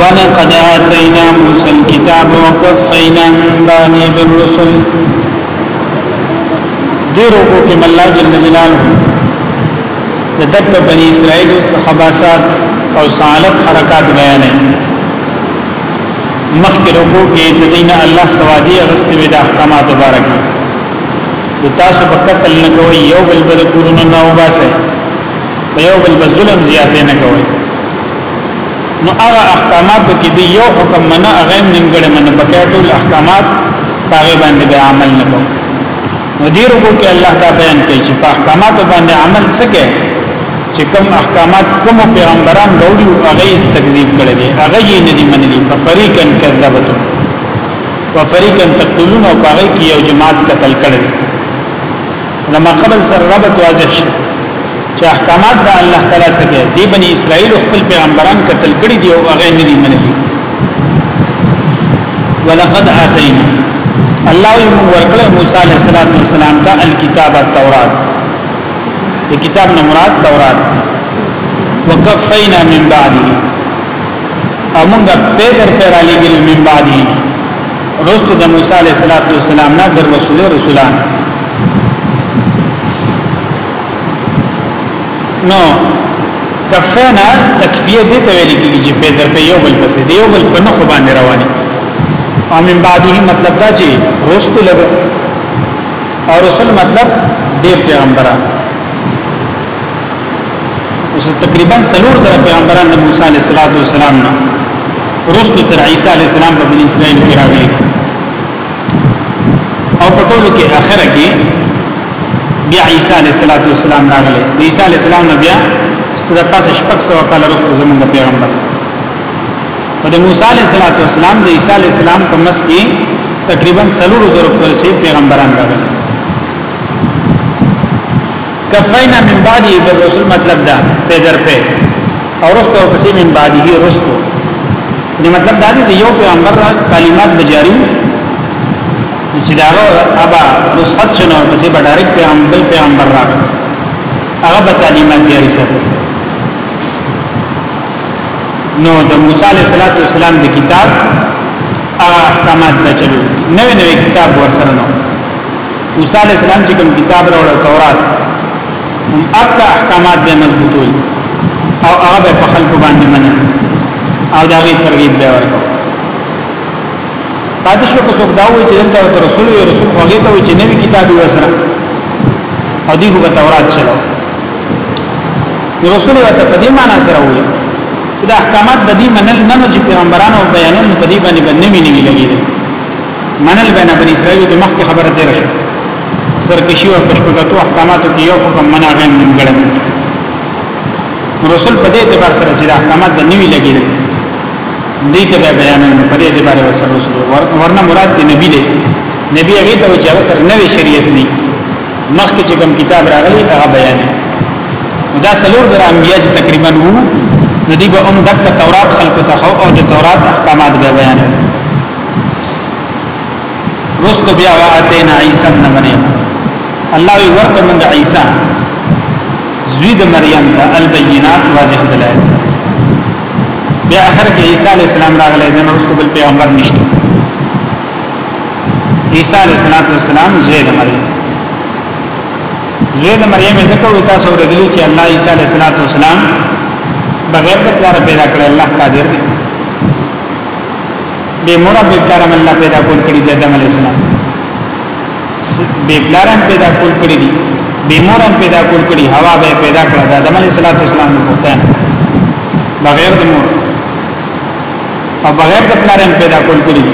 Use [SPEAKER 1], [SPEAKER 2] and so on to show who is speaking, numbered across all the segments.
[SPEAKER 1] ولقد آتينا موسى الكتاب وقفينا من بعده بالرسل دیرو کو کې الله جل جلاله د دک بنی اسرائیل خباسات او سالت حرکات بیانې مخکې رکو کې د دین الله سوادي اغست وی د احکامات مبارک د تاسو په قتل نه کوي یو بل بل کورونه نه وباسه په یو بل ظلم زیاتې نه کوي نو هغه احکامات کې دی یو حکم منه هغه نیمګړی منه بقیا ټول احکامات هغه باندې به عمل نه کوي مدیر کو کې الله دا بیان کوي چې په احکامات باندې عمل سکے چې کوم احکامات کوم پیغمبران راوړي او هغه تکذیب کړي دي هغه یې نه دي منلي ففریقا کذبتو وفریقا تقتلون او هغه کې یو جماعت قتل کړي نو ما قبل سره ربط واضح شي چې احکامات د الله تعالی څخه دی بنی اسرائیل خپل پیغمبران قتل کړی دی او هغه نه دی منلی ولقد اتینا الله یې ورکړه موسی علیه السلام ته الکتاب التورات د کتاب نه مراد تورات وکفینا من بعده امونګه پیدر پیرا لګل من بعده رسول د موسی علیه السلام نه د رسول رسولان نو کفینا تکفیه دې ته ویل کېږي چې په در په یو بل پسې دی یو بل په نخو باندې رواني او من بعده مطلب دا چې رسول له او رسول مطلب دې پیغمبرانو اوس تقریبا څلور زره پیغمبران د موسی علیه السلام نه ورسته تر عیسی علیه السلام په بنی اسرائیل کې راغلي او په ټولو کې اخره کې بیا عیسی علیه السلام راغلی عیسی علیه السلام نه بیا سره پس شپږ سو کال وروسته زموږ پیغمبر او د موسی علیه السلام د عیسی علیه السلام په مس کې تقریبا څلور زره پرسي پیغمبران راغلي کفینا من بعده بالرسول مطلب دا پیدر پی او رستو او پسی من بعده رستو دی مطلب دا دی یو پیغمبر را تعلیمات بجاری چې دا ابا رسخت شنو پسی با ډایرک پیغمبر پیغمبر را هغه به تعلیمات جاری ساتي نو د موسی علیه السلام د کتاب هغه احکامات بچلو نوې نوې کتاب ورسره نو موسی علی السلام چې کوم کتاب راوړ تورات هم اکا احکامات به مضبوطول او هغه په خلکو باندې منل او دا غي ترغیب به ورکړي پاتې شو که څوک دا وایي چې دلته رسول وي رسول هغه ته وایي چې نوی کتاب یې وسره او دی هو تورات شلو رسول ته په دې معنی سره وایي چې د احکامات د دې منل نه چې پیغمبرانو بیانونه په دې باندې باندې نیوي لګیږي منل بین بنی اسرائیل د مخکې خبره تیر شو سرکشي او پښپګتو احکاماتو کې یو حکم منع غیم نیمګړی رسول په دې اعتبار سره چې احکامات د نیوی لګیل دې ته بیان نه په دې اعتبار سره رسول ورنه مراد دی نبی دی نبی هغه ته چې سره نوې شریعت نه مخکې چې کوم کتاب راغلی هغه بیان دا سلور زره انبیاء چې تقریبا وو ندی به هم دغه تورات خلق ته او د تورات احکامات به بیان رستو بیا واتینا عیسی ابن مریم الله وی ورکه موږ عیسی زوی د مریم ته البینات واضح دلایل بیا اخر کې عیسی علی السلام راغلی د رستو بل پیغمبر نشته عیسی علی السلام زوی د مریم زوی د مریم ځکه وی تاسو ورغلی چې الله عیسی علی السلام بغیر د پلار پیدا کړی الله قادر دی د مور به کرم الله پیدا کول کړی د آدم علی السلام به بلارم پیدا کول کړی دی به مورم پیدا کول کړی هوا به پیدا کړه د آدم علی السلام د پوتان بغیر د مور او بغیر د بلارم پیدا کول کړی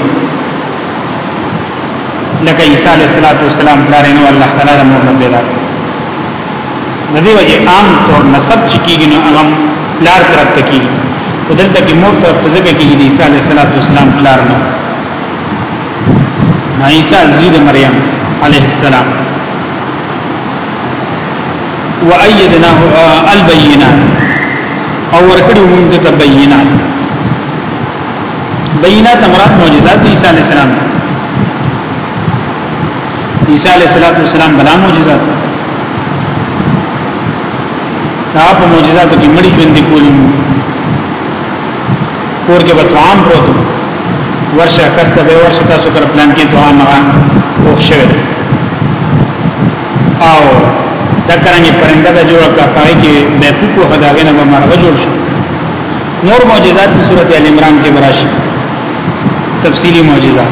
[SPEAKER 1] لکه عیسی علیہ الصلوۃ والسلام بلارنو الله تعالی د مور نه پیدا کړ نه دی وجه عام طور نسب چې کیږي نو هغه پلار طرف ته کیږي او دلته کې مور طرف ته ځکه کیږي د عیسی علیه السلام پلار نه عیسی زوی د مریم علیه السلام وَأَيَّدْنَاهُ الْبَيِّنَاتِ او ورکړو موږ د بینات بینات مراد معجزات عیسی علیه السلام عیسی علیه السلام بلا معجزات دا په معجزاتو کې مړي ژوند کول کور کې به طعام پروت ورشه کسته به ورشه تاسو پر پلان کې طعام هغه وښوي او دا کرانګي پرنده به جوړ کړه پای کې به فوکو هداګنه به مرغ جوړ شي نور معجزات سورته ال عمران کې براشي تفصیلی معجزات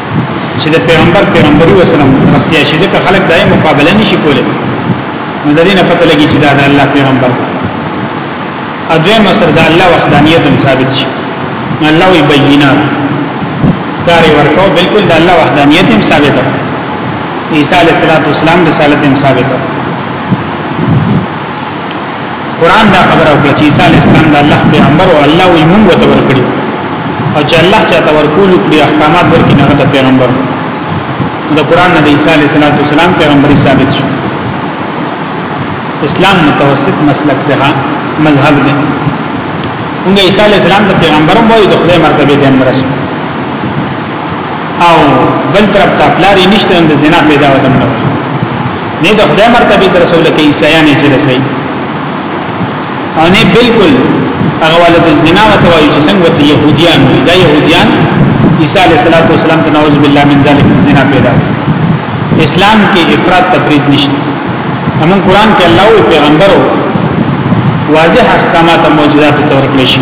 [SPEAKER 1] چې د پیغمبر پیغمبري وسلم رښتیا شي ځکه خلک دای مقابله نشي کولای نو د دې نه پته لګي چې دا د الله پیغمبر دی اځه مسر د الله وحدانیت هم ثابت شي الله وی بینات کار ورکو بالکل د الله وحدانیت هم ثابت ده عیسی علیه السلام رسالت هم ثابت ده قران دا خبره وکړه چې عیسی علی السلام د الله پیغمبر او الله وي مونږ ته ورکړي او چې الله چاته ورکول کړي احکامات ورکړي نه ته پیغمبر د قران د عیسی علی السلام پیغمبري ثابت شو اسلام متوسط مسلک ده مذهب ده موږ عیسی علی السلام د پیغمبرم وایو د خدای مرتبه دې امر شو او بل طرف ته پلاری نشته د زنا پیدا ودم نه نه د خدای مرتبه تر رسول کې عیسایانه چې رسي او نه بالکل هغه ولد زنا وته وایي چې څنګه ته يهوديان وي دا يهوديان عیسی علیه السلام ته نعوذ بالله من ذلک زنا پیدا اسلام کې افراط تفرید نشته همون قران کې الله او پیغمبرو واضح احکامات او معجزات تور کړی شي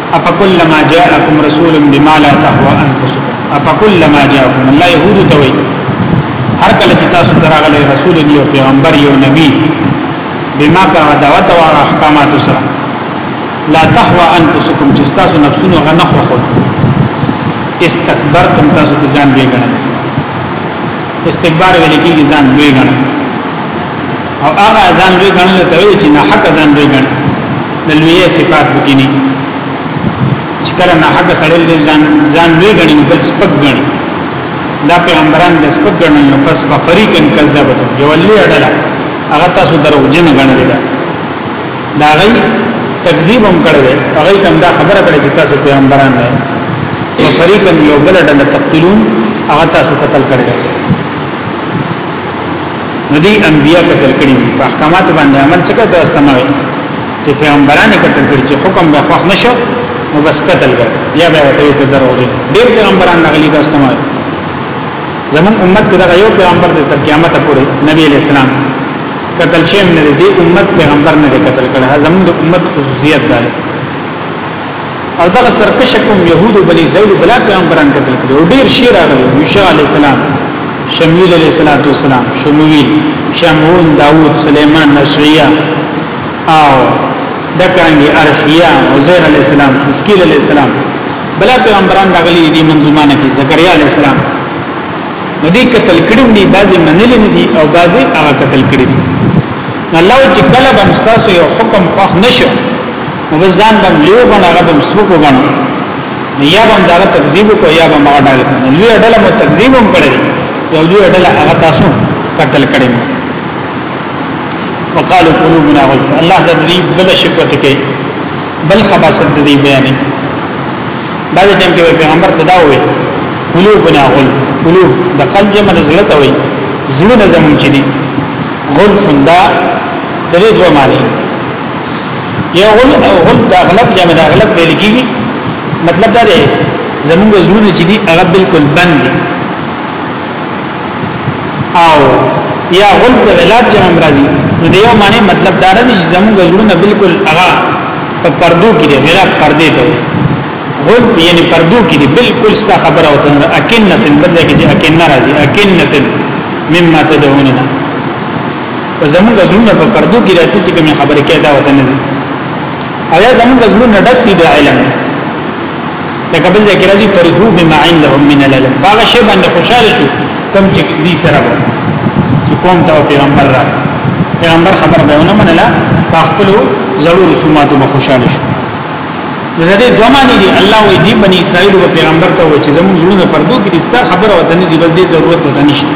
[SPEAKER 1] افکلما جاءکم رسول بما لا تهوا انفسکم افکلما جاءکم الله يهود ته وي هر کله چې تاسو دراغله رسول یو پیغمبر یو نبی بما کا دعوت او احکامات سره لا تهوا انفسکم چې تاسو نفسونو غنه خو خو استکبرتم تاسو د ځان دی غنه استکبار ویل کیږي ځان دی غنه او هغه ځان دی غنه ته وی چې نه حق ځان دی غنه د لوی صفات بګینی چې کله نه حق سړی ځان ځان لوی غني بل سپک غني دا پیغمبران د سپک غنل نو پس په فریقن کذب یو لوی اډلا هغه تاسو درو جن غنل دا دا غي تکذیب هم کړی هغه تم دا خبره کړی چې تاسو پیغمبران نه او فریقن یو بل اډلا تقتلون هغه تاسو قتل کړی نو دی انبیا قتل کړي په احکامات باندې عمل څه کوي استعمال چې پیغمبران قتل کړي چې حکم به خوښ نشو نو بس قتل به یا به وته ته درو دي ډېر پیغمبران نغلي د استعمال زمون امت کې دا یو پیغمبر د تر قیامت پورې نبی علی السلام قتل شیم نه دی امت پیغمبر نه قتل کړي زمون د امت خصوصیت ده او دغه سرکش کوم يهود او بني اسرائيل بلا پیغمبران قتل کړي او ډیر شیر راغلي یوشع علی السلام شمویل علی السلام شمویل شمعون داوود سليمان نشعیا او دکرنګي ارخیا عزیر علی السلام حسکیل علی السلام بلا پیغمبران راغلي دي منظومانه کې زکریا علی السلام نو دې قتل کړي دي بعضي منلي نه دي او بعضي هغه قتل کړي دي الله چې کله به مستاسو یو حکم خوښ نشو وبزان بم لیو بنا غبم سپکو بنا یا بم داغه تکذیب کو یا بم هغه ډاله کو لوی ډله مو تکذیب هم کړی یو لوی ډله هغه تاسو قتل کړی وقالو قلوبنا غلف الله د دې بل شکوت کوي بل خباست د دې بیان بعد ټیم کې پیغمبر تدا وې قلوبنا غلف قلوب د قلب جمع نزلت وې زړه زمون چي دي غلف دا د دې دوه معنی یو غل غل د اغلب جمع د اغلب ویل کیږي مطلب دا دی زمونږ زړونه چې دي هغه بالکل بند دي او یا غل د ولاد جمع مرضی نو دیو معنی مطلب دا دی چې زمونږ زړونه بالکل هغه په پردو کې دي غیر پردې ته غل یعنی پردو کې دي بالکل ستا خبره او تنه اکنتن بدل کې چې اکن ناراضي اکنتن مما تدعوننا زمونږ زړونه په پردو کې راته چې کومه خبره کې دا وته نه او یا زمونږ زړونه ډک دي د علم لکه بل ځای کې راځي فرحو بما عندهم من العلم هغه شی باندې خوشاله شو کوم چې دې سره وو چې کوم ته پیغمبر را پیغمبر خبره به ونه منله په خپل ضرور رسوماتو به خوشاله شو زه دې دوه معنی دي الله وې دې بني اسرائیل او پیغمبر ته و چې زموږ زړونه پردو کې دستا خبره وته نه دي بس دې ضرورت وته نشته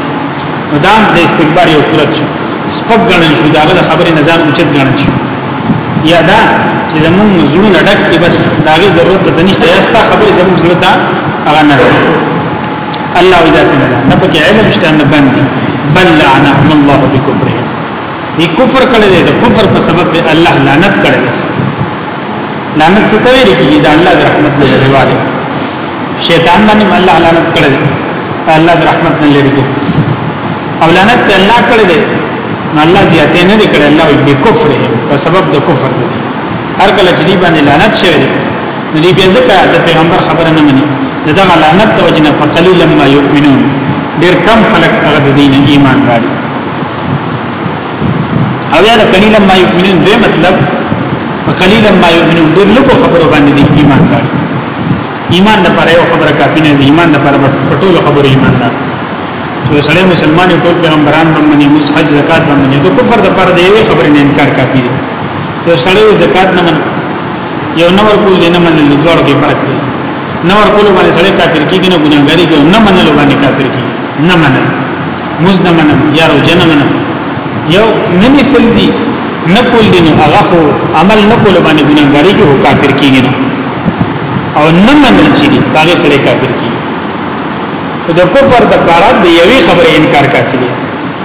[SPEAKER 1] نو دا د استکبار یو صورت شو سپک غنل شو دا غل خبره نظام اوچت غنل شو یا دا چې زمون زړونه ډک کې بس داغه ضرورت ته نشته یا ستا خبره زمون زړه ته هغه نه راځي الله اذا سمع نه پکې علم شته نه باندې بل لعنهم الله بكفرهم دې کفر کړل دې کفر په سبب الله لعنت کړل لعنت څه ته ویل کیږي دا الله د رحمت نه لري والي شیطان باندې الله لعنت کړی الله د رحمت نه لري ګرځي او لعنت ته الله کړی دی الله زیاتې نه کړی الله به کفر په سبب د کفر دی هر کله چې دی باندې لعنت شوی دی نو دی بیا ځکه د پیغمبر خبره نه مني دغه لعنت ته وجنه په قلیل ما یؤمنون ډیر کم خلک هغه د دین ایمان راړي او یا د قلیل ما یؤمنون دې مطلب په قلیل ما یؤمنون ډېر لږو خبرو باندې دي ایمان راړي ایمان د پر یو خبره کافی نه دی ایمان د پر ټولو خبرو ایمان نه چې سړی مسلمان یو ټول پیغمبران باندې موږ حج زکات باندې د کفر د پر دی یو خبره نه انکار کافی دی یو سړی زکات نه من یو نور کول نه من د دوړ کې فرق دی نور کول باندې سړی کافر کیږي نه ګناګاری کوي نه منلو باندې کافر کیږي نه منلو موږ نه منم یا روزه نه منم یو نه نسل دي نه کول دي نو هغه خو عمل نه کول باندې ګناګاری کې هو کافر کیږي نه او نه منل چې دي هغه سره کافر کیږي د کفر د پاره د یوې خبرې انکار کافي دي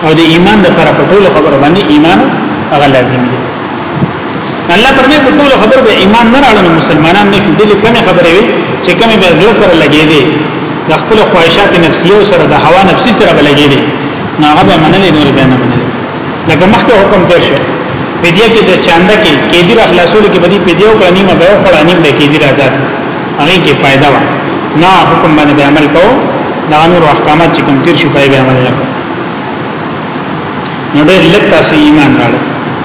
[SPEAKER 1] او د ایمان د پاره په ټولو خبرو باندې ایمان هغه لازم دي الله پرمه په ټول خبر به ایمان نه راړنه مسلمانان نه شو دي کومه خبره وي چې کومه به زړه سره لګي دي د خپل خواهشات نفسیو سره د هوا نفسي سره بلګي دي نه هغه به منلې نور به نه منلې لکه مخکې حکم تیر شو پیډیا کې د چاندا کې کې دي خلاصول کې بدی پیډیو کړه نیمه به خړه نیم به کې دي راځات هغه کې फायदा و نه حکم باندې عمل کو دا نور احکامات چې کوم تیر شو پای به عمل نه کو نو ډېر لږ تاسو ایمان راړو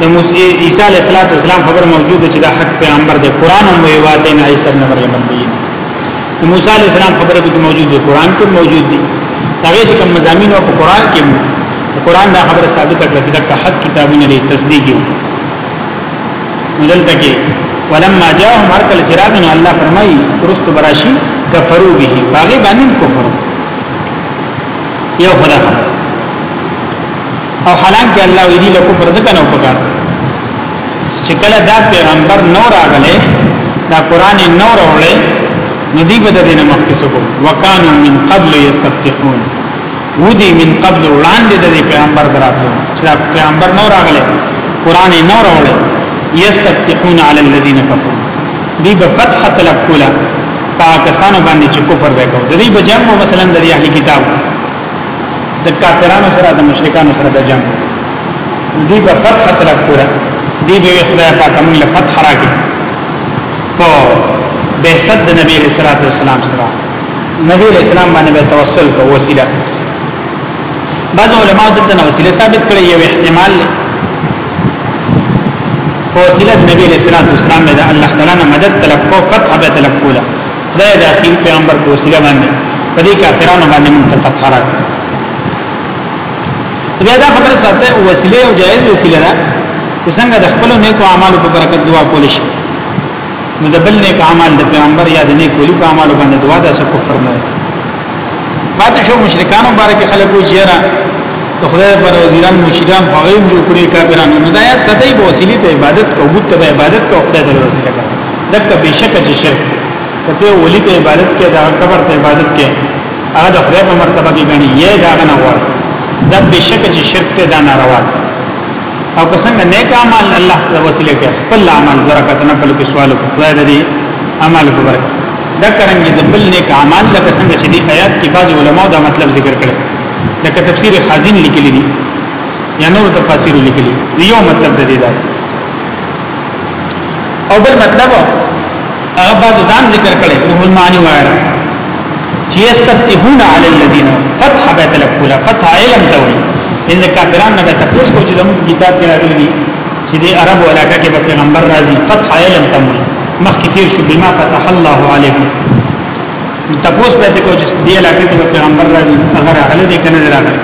[SPEAKER 1] د موسی عیسی علیه السلام خبر موجود چې دا حق پیغمبر دی قران هم وی واته نه عیسی ابن مریم دی د موسی علیه السلام خبره به موجود دی قران کې موجود دی هغه چې کوم مزامین او قران کې قران دا خبره ثابته کړه چې دا حق کتابونه لري تصدیق یو دلته کې ولما جاءهم مرکل چراغن الله فرمایي رست براشي کفرو به باغی باندې کفر یو خدای او حالانکه الله وی دی له کفر ځکه نه پکار چې کله دا پیغمبر نو راغله دا قران نو راولې نو دی به د دې نه مخکې سکو وکانو من قبل یستفتحون ودی من قبل وړاندې د پیغمبر دراتلو چې دا پیغمبر نو راغله قران نو راولې یستفتحون علی الذین کفروا دی به فتح طلب کوله پاکستان باندې چې کفر وکړو د دې بجنګ مثلا د اهل کتاب د کافرانو سره د مشرکانو سره د جنگ دی په فتح طلب کوله دی به خدای پاک موږ له فتح راکړي په بعثت د نبی صلی الله علیه وسلم سره نبی علیہ السلام باندې توسل کو وسیله بعض علماء دلته وسیله ثابت کړي یو احتمال په وسیله نبی علیہ السلام د الله تعالی نه مدد طلب کو فتح به طلب کوله دا د اخیر پیغمبر په وسیله باندې په دې کافرانو باندې موږ ته فتح راکړه بیا دا خبره ساته وسیله او جایز وسیله ده چې څنګه د خپل نیکو اعمالو په برکت دعا کول شي نو د بل نیک اعمال د پیغمبر یا د نیکو لیکو اعمالو باندې دعا ده څه کفر نه پاتې شو مشرکانو بارک خلکو جیرا د خدای پر وزیران مشران هغه جوړ کړی کافرانو نو دا یا ستای په وسیله ته عبادت کوو ته عبادت کوو خدای ته وسیله دک بشک چې شرک کته ولی ته عبادت کې دا قبر ته عبادت کې هغه د خدای په مرتبه کې غني یې دا نه وره دا بشک چې شرک ته دا ناروا او که څنګه نیک اعمال الله په وسیله کې خپل اعمال برکت نه کول کې سوال کوي خدای دې اعمال کو برکت دا کرانګي د بل نیک اعمال لکه څنګه چې دی آیات کې بعض علماو دا مطلب ذکر کړي لکه تفسیر خازن لیکلی دی یا نور تفاسیر لیکلی دی یو مطلب د دې دا او بل مطلب هغه بعض دام ذکر کړي روح المعانی وایره چې استفتحون علی الذین فتح به تلقول فتح علم ته وي ان کافرانو نه به تاسو کو چې زموږ کتاب کې راغلي دي چې د عربو علاقه کې به پیغمبر راځي فتح علم ته وي مخکې تیر شو بما فتح الله علیکم تاسو به ته کو چې د علاقه کې پیغمبر راځي هغه راغلي دي کنه راغلي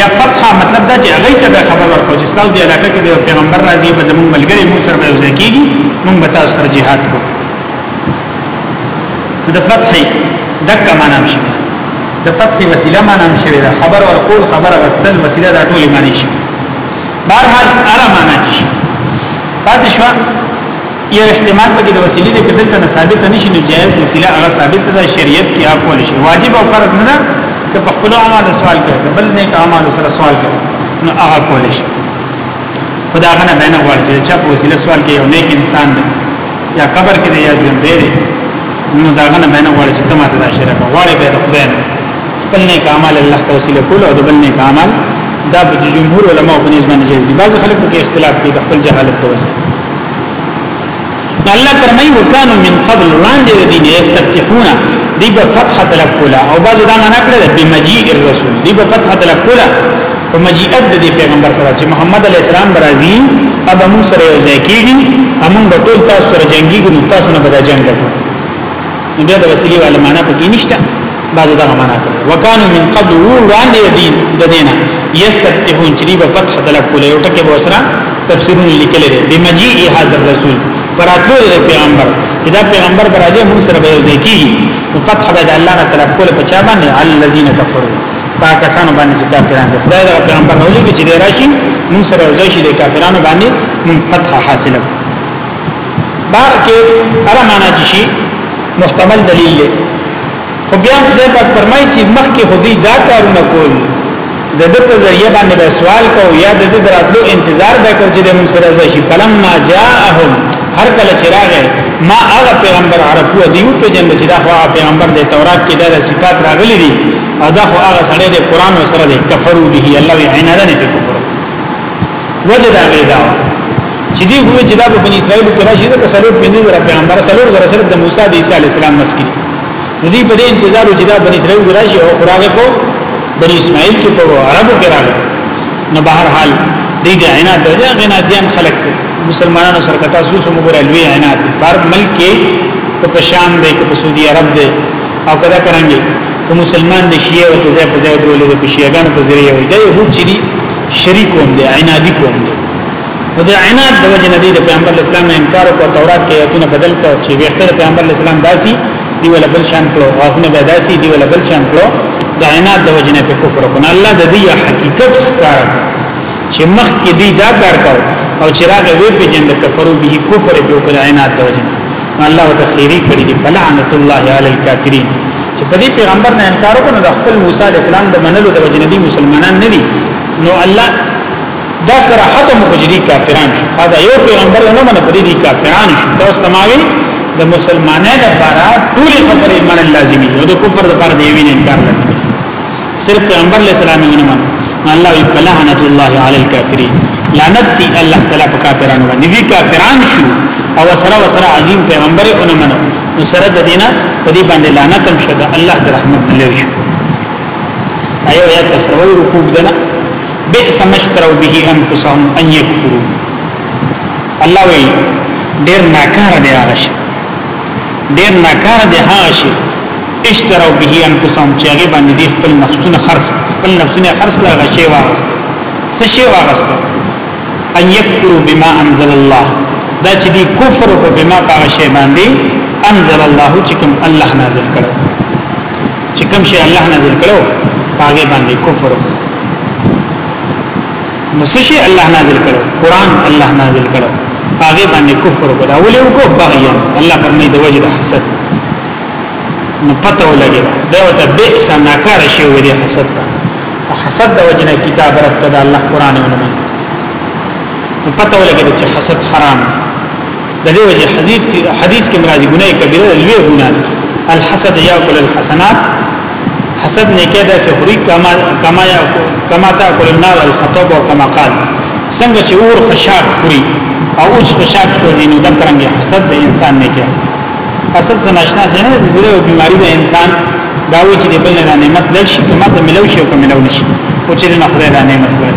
[SPEAKER 1] یا فتح مطلب دا چې هغه ته خبر ورکو چې تاسو د علاقې کې د پیغمبر راځي به زموږ ملګری مو سره به ځای کیږي موږ به تاسو سره jihad کوو د فتح دک معنا شي د فتح وسیله معنا شي د خبر ورکول خبر غستل وسیله د ټول معنی شي بهر حال اره معنا شي پاتې شو یو احتمال پکې د وسیلې د کتل ته ثابت نشي نو جائز وسیله هغه ثابت ده شریعت کې هغه کول شي واجب او فرض نه ده که په خپل اعمال سوال کوي بل نه که اعمال سره سوال کوي نو هغه کول شي خدا غنه بینه غواړي چې چا په وسیله سوال کوي یو نیک انسان دی یا قبر کې دی یا ژوند دی نو دا غنه بینه غواړي چې تمه ته شرک غواړي به خدای نه خپل نیک اعمال الله توسیل کول او د بل نیک اعمال دا د جمهور علما په نسبت جایز دي بعض خلک په اختلاف کې د خپل جهالت توجه الله فرمایي وکانو من قبل وړاندې د دین استفتحون دی په فتح طلب کولا او بعضو دا معنا کړل به مجیء الرسول دی په فتح طلب کولا په مجیئت د پیغمبر سره چې محمد علی السلام برازي اب موږ سره یو ځای کیږي موږ به ټول تاسو سره جنگي ګو تاسو نه به جنگ کوو نو بیا د وسیله والا معنا پکې نشته بعضو دا معنا کوي وکانو من قبل وړاندې دین د دینه یستفتحون چې به فتح طلب کولې او ټکه به وسره تفسیرونه لیکل دي بمجیء هاذ الرسول پراتلو د پیغمبر دا پیغمبر برازه موږ سره به یو ځای کیږي او فتح به د الله تعالی کوله په چا باندې الذين كفروا پاکستان باندې چې کافرانو خدای دا پیغمبر راولي چې راشي موږ سره یو ځای شي د کافرانو باندې موږ فتح حاصله بار کې هر معنا دي شي محتمل دلیل دی خو بیا خدای پاک فرمایي چې مخکې خودي دا کارونه کول د د په ذریعہ باندې به سوال کو یا د د دراتلو انتظار به کو چې د موږ سره راشي فلم ما جاءهم هر کله چې راغی ما هغه پیغمبر عرفو دیو په جنب چې دا خو پیغمبر د تورات کې د صفات راغلي دي او دا خو هغه سره د قران سره د کفرو به الله وی عینه نه کوي وجه دا غي دا چې دی هو چې دا په بنی اسرائیل کې راشي ځکه سلور پنځه زره پیغمبر سلور زره صرف د موسی د عیسی علی السلام مسکی نو دی په دې انتظار چې دا بنی اسرائیل کې راشي او خدای په بنی اسماعیل کې په عربو کې راغله نو بهر حال دې د عینات د غنادیان خلق مسلمانانو سره کتا سوس مګره لوی عینات بار ملک کې په پشام دی په سعودي عرب دی او کدا کرانګي کوم مسلمان د شیعه او ځای په ځای ډول د شیعاګانو په ذریعہ وي دا یو چې شریک قوم دی عنادي قوم دی نو د عناد د وجه نه دی د پیغمبر اسلام نه انکار او تورات کې ایتونه بدل کړ چې ویختر پیغمبر اسلام داسي دی ولا بل شان کړو غاښونه به داسي دی ولا بل شان کړو د عناد د وجه نه په کفر کونه الله د دې حقیقت ښکار چې مخ کې دی دا کار کاو او چراغ وی په جند کفرو به کفر په کړه عناد د وجه نه الله وتخيري کړی دی فلعنت الله علی الکافرین چې په دې پیغمبر نه انکار وکړو د خپل موسی علی السلام د منلو د وجنبي مسلمانان نه دي نو الله دا سره ختم کوجدي کافران شو دا یو پیغمبر نه منه په دې کافران شو دا استماوي د مسلمانانو لپاره ټول خبرې من لازمي او د کفر لپاره دی وینې انکار لازمي صرف پیغمبر علیہ السلام یې منو الله وی فلعنت الله علی الکافرین لعنت دی الله تعالی په کافرانو باندې وی کافران شو او سره وسره عظیم پیغمبر یې ونه منو نو سره د دینه په دې باندې لعنت هم شته الله د رحمت لری شو ایو یا تاسو وایو رکوع دنا بئس مشترو به انفسهم ان یکفروا الله وی ډیر ناکاره دی هغه شی ډیر ناکاره دی هغه شی اشتروا به انفسهم چې هغه باندې دي خپل نفسونه خرڅ خپل نفسونه خرڅ کړه غشي واغست څه شي واغست ان یکفروا بما انزل الله دا چې دي کفر او بما هغه شی باندې انزل الله چې کوم الله نازل کړو چې کوم شی الله نازل کړو هغه باندې کفر نو څه شی الله نازل کړو قران الله نازل کړو هغه باندې کفر وکړه ولې وکړو بغیا الله پر نه د وجه حسد نو پته ولګي دا وته بئس ناکاره شی وي د حسد ته او حسد د وجنه کتاب رب ته د الله قران ونوم نو پته ولګي چې حسد حرام د دې وجه حدیث کې حدیث کې مرাজি ګناه کبیره لوی ګناه الحسد یاکل الحسنات حسد نه کې دا سه خوري کما کما کما تاکل النار الخطب او کما قال څنګه چې اور خشاک خوري او اوس خشاک خوري نو د کرنګي حسد د انسان نه کې اصل سناشنا سینه د زړه او بیماری د انسان دا وی چې د بل نه نعمت لړ شي کما ته ملو شي او کما ملو نشي او چې نه خدای دا نعمت ور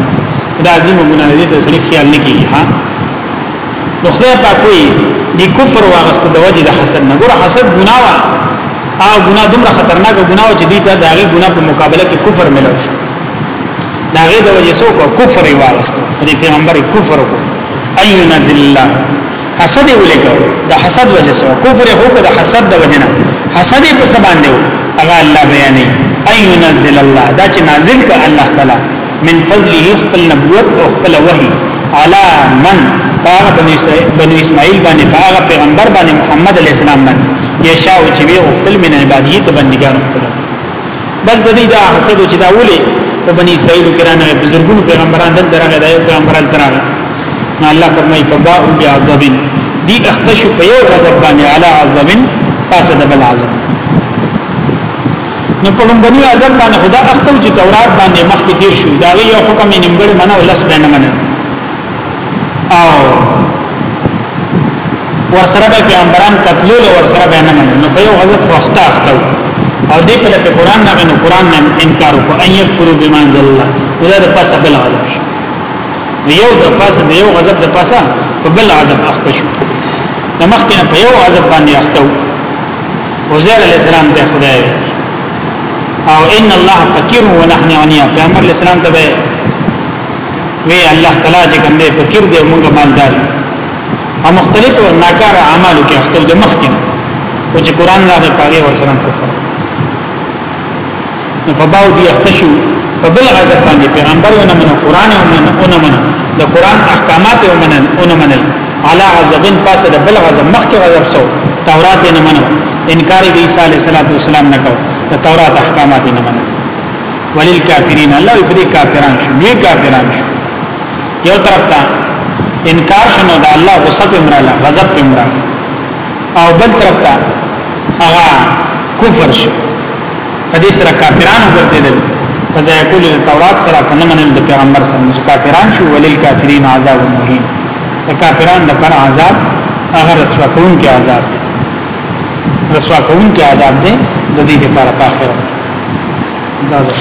[SPEAKER 1] دا عظیم ګناه دې د زړه خیال نه کیږي ها نو خدای پاک وی د کفر واغست د وجه د حسد نه ګور حسد ګناه وا او ګناه دومره خطرناک ګناه چې دې ته داغي ګناه په مقابله کې کفر ملو شي داغه د وجه سو کو کفر واغست د پیغمبر کفر کو ايو نزل الله حسد ولیکو د حسد وجه سو کفر هو کو د حسد د وجنه حسد په سبان دیو هغه الله بیانې اي ينزل الله دا چې نازل ک الله تعالی من فضله خپل نبوت او خپل وحي على من باغ بنو اسماعیل باندې باغ پیغمبر باندې محمد علی السلام باندې یشاء چې وی او خپل من عبادیت بندګانو خپل بس د دې د حسد چې دا ولي په بني اسرائیل کې رانه بزرګونو پیغمبران دل درغه د پیغمبران ترغه نو الله فرمایي فباء بعذاب دي اختش په یو غضب باندې علی عذاب پاسه د بل عذاب نو په لومبني عذاب باندې خدا اختو چې تورات باندې مخکې تیر شو دا یو حکم یې نیمګړی منه او لس باندې منه او ورسره به پیغمبران قتلول ورسره به نه منل نو په یو غزب وخت اخته او دې په لکه قران نه نو قران نه انکار وکړ ان یکفر بما انزل الله ولا د پاسه بل غزب شو یو د پاسه د یو غزب د پاسه په بل غزب اخته شو د مخکنه په یو غزب باندې اخته وزیر علی السلام ته خدای او ان الله فقير ونحن غنيا پیغمبر اسلام ته وی الله تعالی چې کوم دې فقیر دې موږ مالدار او مختلف ناکار اعمالو کې خپل د مخ کې او چې قران راغی پاره ورسره کوي نو فباو دي اختشو په بل غضب باندې پیغمبر ونه منه قران ونه منه د قران احکامات ونه منه ونه منه علا غضبن پس د بل غضب مخکې غضب سو تورات نه منه انکار د عیسی علیه السلام نه کو د تورات احکامات نه منه ولل کافرین الله وی پدې کافران شو وی کافران شو یو طرف ته انکار شنو د الله غصب امراله غضب امراله او بل طرف ته هغه کفر شو پدې سره کافران ورځیدل فزا یقول د تورات سره په نمنل د پیغمبر سره چې کافران شو ولل کافرین عذاب مهین د کافران د پر عذاب هغه رسوا کون کې عذاب رسوا کون کې عذاب دی د دې لپاره په آخرت دا ده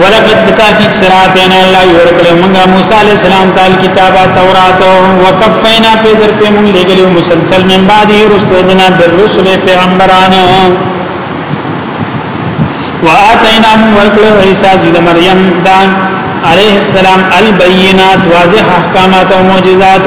[SPEAKER 1] ولقد تاکید سراتنا الله ورکړ موږ موسی علی السلام تعال کتابه تورات او وکفینا په درته موږ لګلو مسلسل من بعد رسولنا بالرسل پیغمبرانو واتینا ورکړ عیسی د مریم دا علیه السلام البینات واضح احکامات او معجزات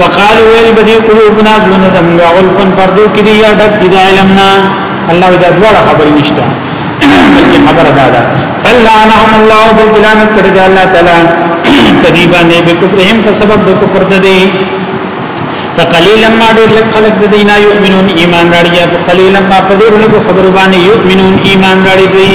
[SPEAKER 1] وقالو ویل بدی قلوبنا زلون زمون غلفن پردو کدی یا ډک دی دا علمنا الله دا دوړه خبر نشته بلکې خبر ادا ده الله نحم الله بالبلان کړی دا الله تعالی کدی باندې به کوپرهم په سبب د کوپر ده دی فقلیلا ما ډیر لک خلق د دینا یؤمنون ایمان راړي فقلیلا ما په ډیر لک خبر باندې یؤمنون ایمان راړي دوی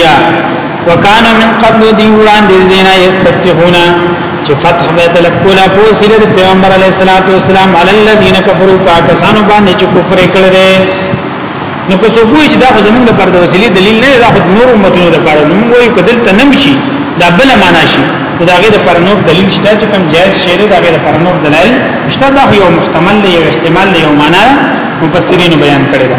[SPEAKER 1] یا وکان من قبل دی وړاندې دینا یستفتحون چې فتح به تلک کولا په سیر د پیغمبر علی صلوات و سلام علی الذین کفروا پاکستانو باندې چې کفر کړل دي نو که څوک وایي چې دا زمونږ د پرده وسیله دلیل نه دا خود نور امتونو د پاره نو موږ وایو کدل ته نم شي دا بل معنا شي نو دا غیر پر نور دلیل شته چې کوم جائز شی دا غیر پر نور دلایل شته دا یو محتمل دی یو احتمال دی یو معنا مفسرین بیان کړی دا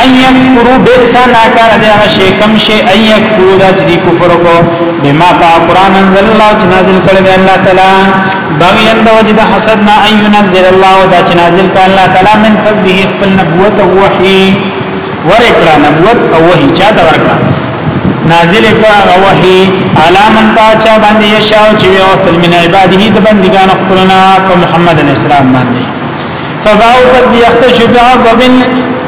[SPEAKER 1] ان یکفرو بئسا ناکار دی هغه شی کم شی ان یکفرو دا چې دی کفر کو بما پا قران انزل الله چې نازل کړی دی الله تعالی بغیان د وجد حسد ما ان ينزل الله دا چې نازل کړي الله تعالی من فضله خپل نبوت او وحی ورکړه نبوت او وحی چا دا ورکړه نازل کړه او وحی علامن تا چا باندې یشاو چې او تل من عباده د بندګان خپلنا په محمد اسلام باندې فباو پس دی اخته شو بیا غضبن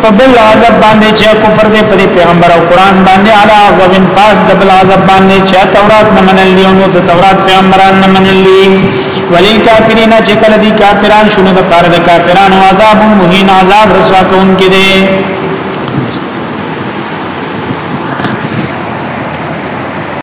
[SPEAKER 1] په بل غضب باندې چې کفر دې پر پیغمبر او قران باندې علا غضبن پاس د بل غضب باندې چې تورات نه منل دی نو د تورات پیغمبران نه منل دی ولین کافرین چې کله دي کافران شونه د پاره د کافرانو عذاب مهین عذاب رسوا کوونکې دي